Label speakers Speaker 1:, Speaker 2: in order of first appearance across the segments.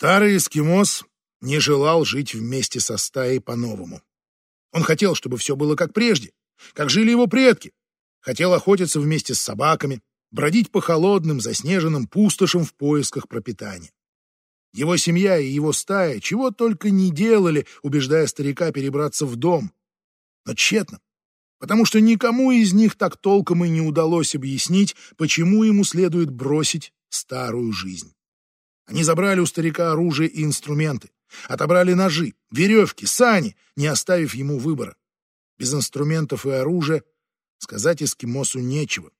Speaker 1: Старый эскимос не желал жить вместе со стаей по-новому. Он хотел, чтобы все было как прежде, как жили его предки. Хотел охотиться вместе с собаками, бродить по холодным, заснеженным пустошам в поисках пропитания. Его семья и его стая чего только не делали, убеждая старика перебраться в дом. Но тщетно, потому что никому из них так толком и не удалось объяснить, почему ему следует бросить старую жизнь. Они забрали у старика оружие и инструменты, отобрали ножи, веревки, сани, не оставив ему выбора. Без инструментов и оружия сказать эскимосу нечего.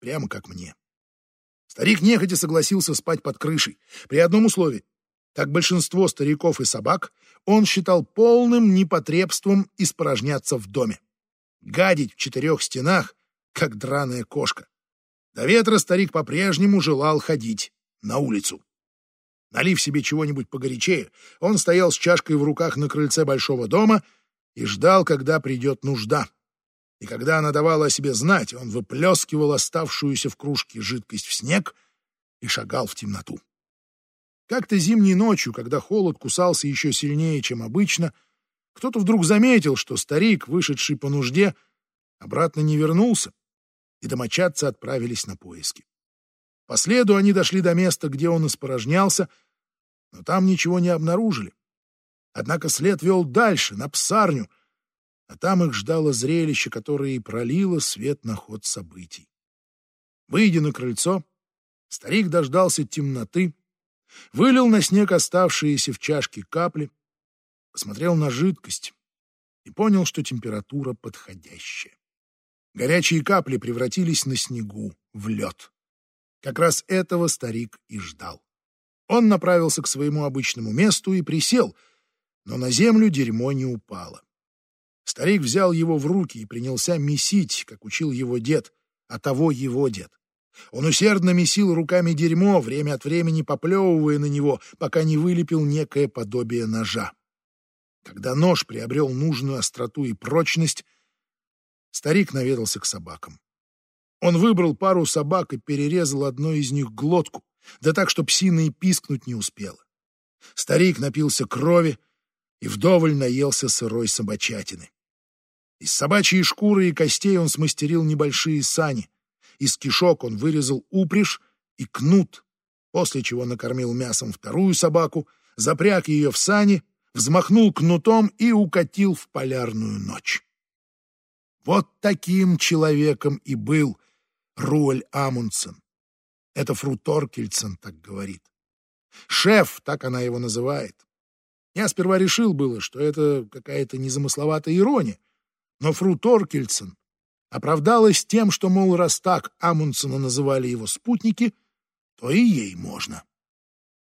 Speaker 1: Прямо как мне. Старик нехотя согласился спать под крышей, при одном условии. Как большинство стариков и собак, он считал полным непотребством испорожняться в доме. Гадить в четырех стенах, как драная кошка. До ветра старик по-прежнему желал ходить на улицу. Налив себе чего-нибудь погорячее, он стоял с чашкой в руках на крыльце большого дома и ждал, когда придет нужда. И когда она давала о себе знать, он выплескивал оставшуюся в кружке жидкость в снег и шагал в темноту. Как-то зимней ночью, когда холод кусался еще сильнее, чем обычно, кто-то вдруг заметил, что старик, вышедший по нужде, обратно не вернулся, и домочадцы отправились на поиски. По следу они дошли до места, где он испорожнялся, но там ничего не обнаружили. Однако след вел дальше, на псарню, а там их ждало зрелище, которое и пролило свет на ход событий. Выйдя на крыльцо, старик дождался темноты, вылил на снег оставшиеся в чашке капли, посмотрел на жидкость и понял, что температура подходящая. Горячие капли превратились на снегу в лед. Как раз этого старик и ждал. Он направился к своему обычному месту и присел, но на землю дерьмо не упало. Старик взял его в руки и принялся месить, как учил его дед, а того его дед. Он усердно месил руками дерьмо, время от времени поплевывая на него, пока не вылепил некое подобие ножа. Когда нож приобрел нужную остроту и прочность, старик наведался к собакам. Он выбрал пару собак и перерезал одной из них глотку, да так, что псина и пискнуть не успела. Старик напился крови и вдоволь наелся сырой собачатины. Из собачьей шкуры и костей он смастерил небольшие сани. Из кишок он вырезал упряжь и кнут, после чего накормил мясом вторую собаку, запряг ее в сани, взмахнул кнутом и укатил в полярную ночь. Вот таким человеком и был Руэль Амундсен. Это Фру Торкельсон так говорит. Шеф, так она его называет. Я сперва решил было, что это какая-то незамысловатая ирония, но фру Торкельсон оправдалась тем, что, мол, раз так Амундсена называли его спутники, то и ей можно.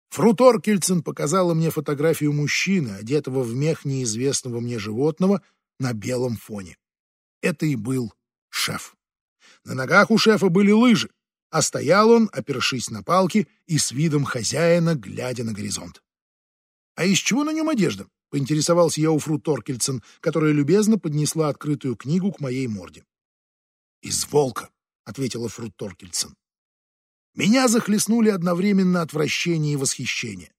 Speaker 1: Фру Торкельсон показала мне фотографию мужчины, одетого в мех неизвестного мне животного на белом фоне. Это и был шеф. На ногах у шефа были лыжи, а стоял он, опершись на палки и с видом хозяина, глядя на горизонт. А из чего на нем одежда? — поинтересовался я у Фру Торкельсон, которая любезно поднесла открытую книгу к моей морде. «Из волка», — ответила Фру Торкельсон. Меня захлестнули одновременно отвращение и восхищение.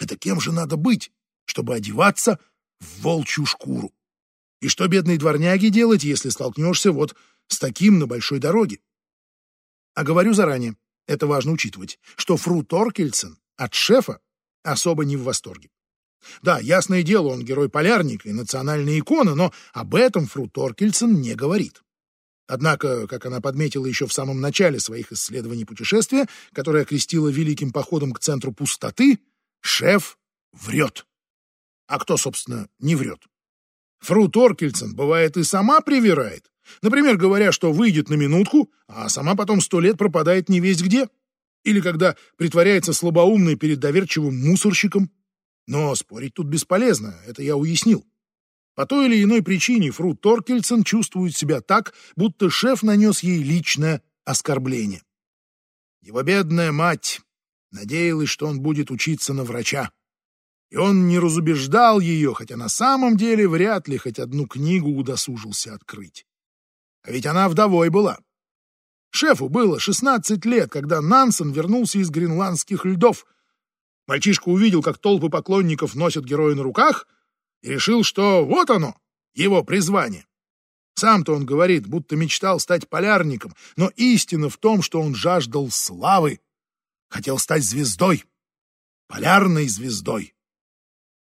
Speaker 1: Это кем же надо быть, чтобы одеваться в волчью шкуру? И что бедной дворняге делать, если столкнешься вот с таким на большой дороге? А говорю заранее, это важно учитывать, что Фру Торкельсон от шефа особо не в восторге. Да, ясное дело, он герой полярника и национальная икона, но об этом Фру Торкельсон не говорит. Однако, как она подметила еще в самом начале своих исследований путешествия, которое окрестила великим походом к центру пустоты, шеф врет. А кто, собственно, не врет? Фру Торкельсон, бывает, и сама привирает. Например, говоря, что выйдет на минутку, а сама потом сто лет пропадает не весть где. Или когда притворяется слабоумной перед доверчивым мусорщиком. Но спорить тут бесполезно, это я уяснил. По той или иной причине Фру Торкельсон чувствует себя так, будто шеф нанес ей личное оскорбление. Его бедная мать надеялась, что он будет учиться на врача. И он не разубеждал ее, хотя на самом деле вряд ли хоть одну книгу удосужился открыть. А ведь она вдовой была. Шефу было 16 лет, когда Нансен вернулся из гренландских льдов, Мальчишка увидел, как толпы поклонников носят героя на руках, и решил, что вот оно, его призвание. Сам-то он говорит, будто мечтал стать полярником, но истина в том, что он жаждал славы, хотел стать звездой, полярной звездой.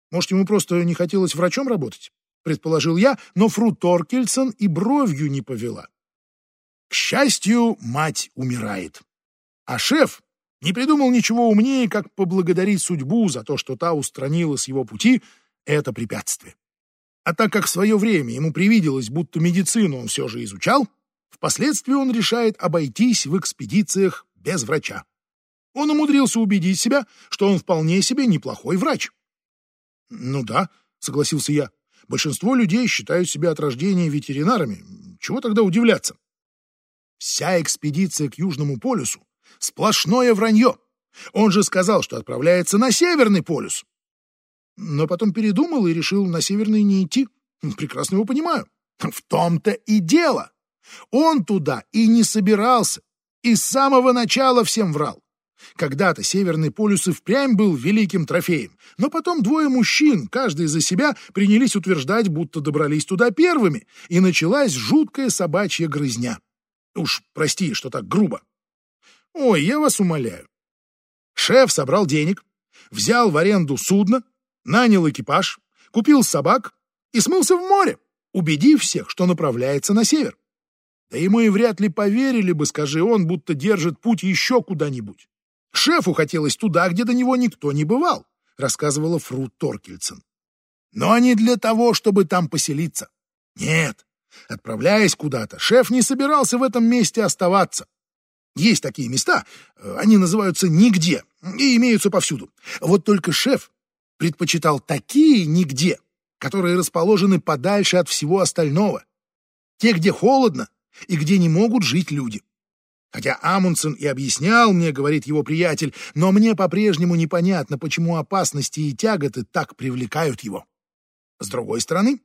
Speaker 1: Может, ему просто не хотелось врачом работать? Предположил я, но Фру Торкельсон и бровью не повела. К счастью, мать умирает. А шеф не придумал ничего умнее, как поблагодарить судьбу за то, что та устранила с его пути это препятствие. А так как в свое время ему привиделось, будто медицину он все же изучал, впоследствии он решает обойтись в экспедициях без врача. Он умудрился убедить себя, что он вполне себе неплохой врач. «Ну да», — согласился я, — «большинство людей считают себя от рождения ветеринарами. Чего тогда удивляться?» Вся экспедиция к Южному полюсу — сплошное вранье. Он же сказал, что отправляется на Северный полюс. Но потом передумал и решил на Северный не идти. Прекрасно его понимаю. В том-то и дело. Он туда и не собирался. И с самого начала всем врал. Когда-то Северный полюс и впрямь был великим трофеем, но потом двое мужчин, каждый за себя, принялись утверждать, будто добрались туда первыми, и началась жуткая собачья грызня. Уж прости, что так грубо. Ой, я вас умоляю. Шеф собрал денег, взял в аренду судно, нанял экипаж, купил собак и смылся в море, убедив всех, что направляется на север. Да ему и вряд ли поверили бы, скажи он, будто держит путь еще куда-нибудь. Шефу хотелось туда, где до него никто не бывал, рассказывала Фру Торкельсон. Но не для того, чтобы там поселиться. Нет, отправляясь куда-то, шеф не собирался в этом месте оставаться. Есть такие места, э, они называются «нигде» и имеются повсюду. Вот только шеф предпочитал такие «нигде», которые расположены подальше от всего остального. Те, где холодно и где не могут жить люди. Хотя Амундсен и объяснял мне, говорит его приятель, но мне по-прежнему непонятно, почему опасности и тяготы так привлекают его. С другой стороны,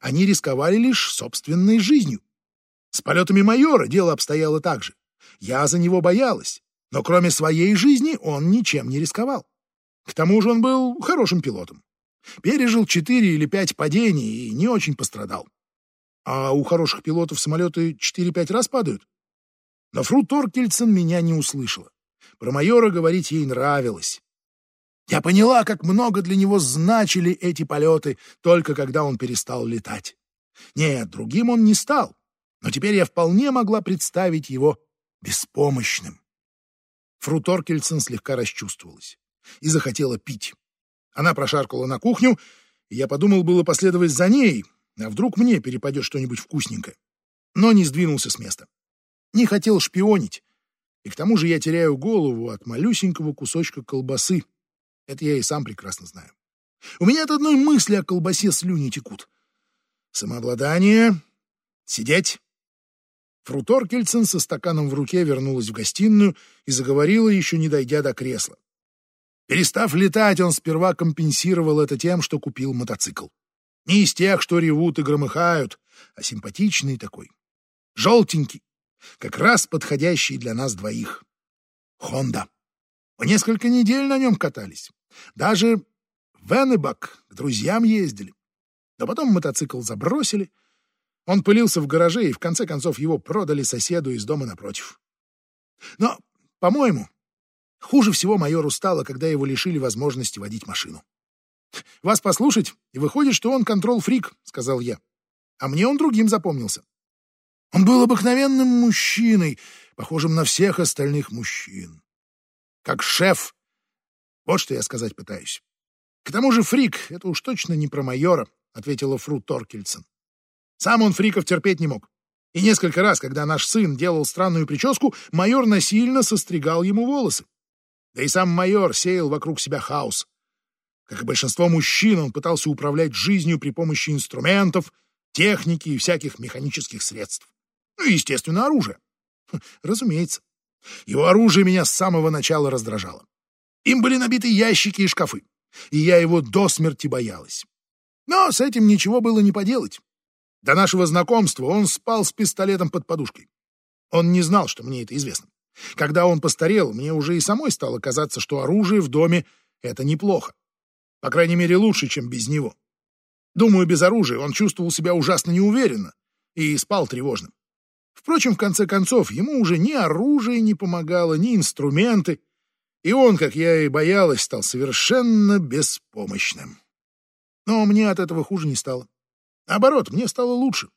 Speaker 1: они рисковали лишь собственной жизнью. С полетами майора дело обстояло так же. Я за него боялась, но кроме своей жизни он ничем не рисковал. К тому же он был хорошим пилотом. Пережил четыре или пять падений и не очень пострадал. А у хороших пилотов самолеты четыре-пять раз падают. Но Фру Торкельсон меня не услышала. Про майора говорить ей нравилось. Я поняла, как много для него значили эти полеты, только когда он перестал летать. Нет, другим он не стал, но теперь я вполне могла представить его беспомощным. Фру Торкельсон слегка расчувствовалась и захотела пить. Она прошаркала на кухню, и я подумал было последовать за ней, а вдруг мне перепадет что-нибудь вкусненькое. Но не сдвинулся с места не хотел шпионить. И к тому же я теряю голову от малюсенького кусочка колбасы. Это я и сам прекрасно знаю. У меня от одной мысли о колбасе слюни текут. Самообладание. Сидеть. Фру Торкельсон со стаканом в руке вернулась в гостиную и заговорила, еще не дойдя до кресла. Перестав летать, он сперва компенсировал это тем, что купил мотоцикл. Не из тех, что ревут и громыхают, а симпатичный такой. Желтенький, как раз подходящий для нас двоих. Хонда. Мы несколько недель на нем катались. Даже в Эннебак к друзьям ездили. Но потом мотоцикл забросили. Он пылился в гараже, и в конце концов его продали соседу из дома напротив. Но, по-моему, хуже всего майору стало, когда его лишили возможности водить машину. «Вас послушать, и выходит, что он контрол-фрик», — сказал я. А мне он другим запомнился. Он был обыкновенным мужчиной, похожим на всех остальных мужчин. Как шеф. Вот что я сказать пытаюсь. К тому же фрик — это уж точно не про майора, — ответила Фру Торкельсон. Сам он фриков терпеть не мог. И несколько раз, когда наш сын делал странную прическу, майор насильно состригал ему волосы. Да и сам майор сеял вокруг себя хаос. Как и большинство мужчин, он пытался управлять жизнью при помощи инструментов, техники и всяких механических средств. Ну и, естественно, оружие. Хм, разумеется. Его оружие меня с самого начала раздражало. Им были набиты ящики и шкафы, и я его до смерти боялась. Но с этим ничего было не поделать. До нашего знакомства он спал с пистолетом под подушкой. Он не знал, что мне это известно. Когда он постарел, мне уже и самой стало казаться, что оружие в доме это неплохо. По крайней мере, лучше, чем без него. Думаю, без оружия он чувствовал себя ужасно неуверенно и спал тревожным. Впрочем, в конце концов, ему уже ни оружие не помогало, ни инструменты, и он, как я и боялась, стал совершенно беспомощным. Но мне от этого хуже не стало. Наоборот, мне стало лучше.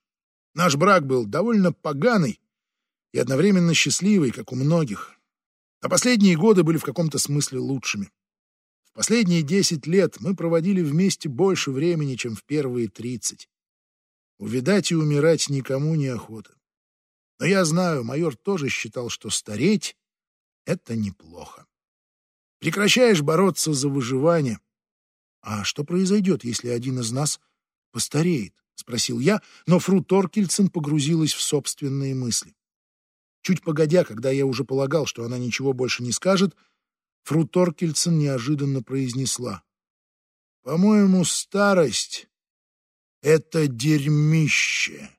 Speaker 1: Наш брак был довольно поганый и одновременно счастливый, как у многих. А последние годы были в каком-то смысле лучшими. В последние десять лет мы проводили вместе больше времени, чем в первые тридцать. Увидать и умирать никому не охота. Но я знаю, майор тоже считал, что стареть — это неплохо. Прекращаешь бороться за выживание. А что произойдет, если один из нас постареет? — спросил я, но фру Торкельсон погрузилась в собственные мысли. Чуть погодя, когда я уже полагал, что она ничего больше не скажет, фру Торкельсон неожиданно произнесла. «По-моему, старость — это дерьмище».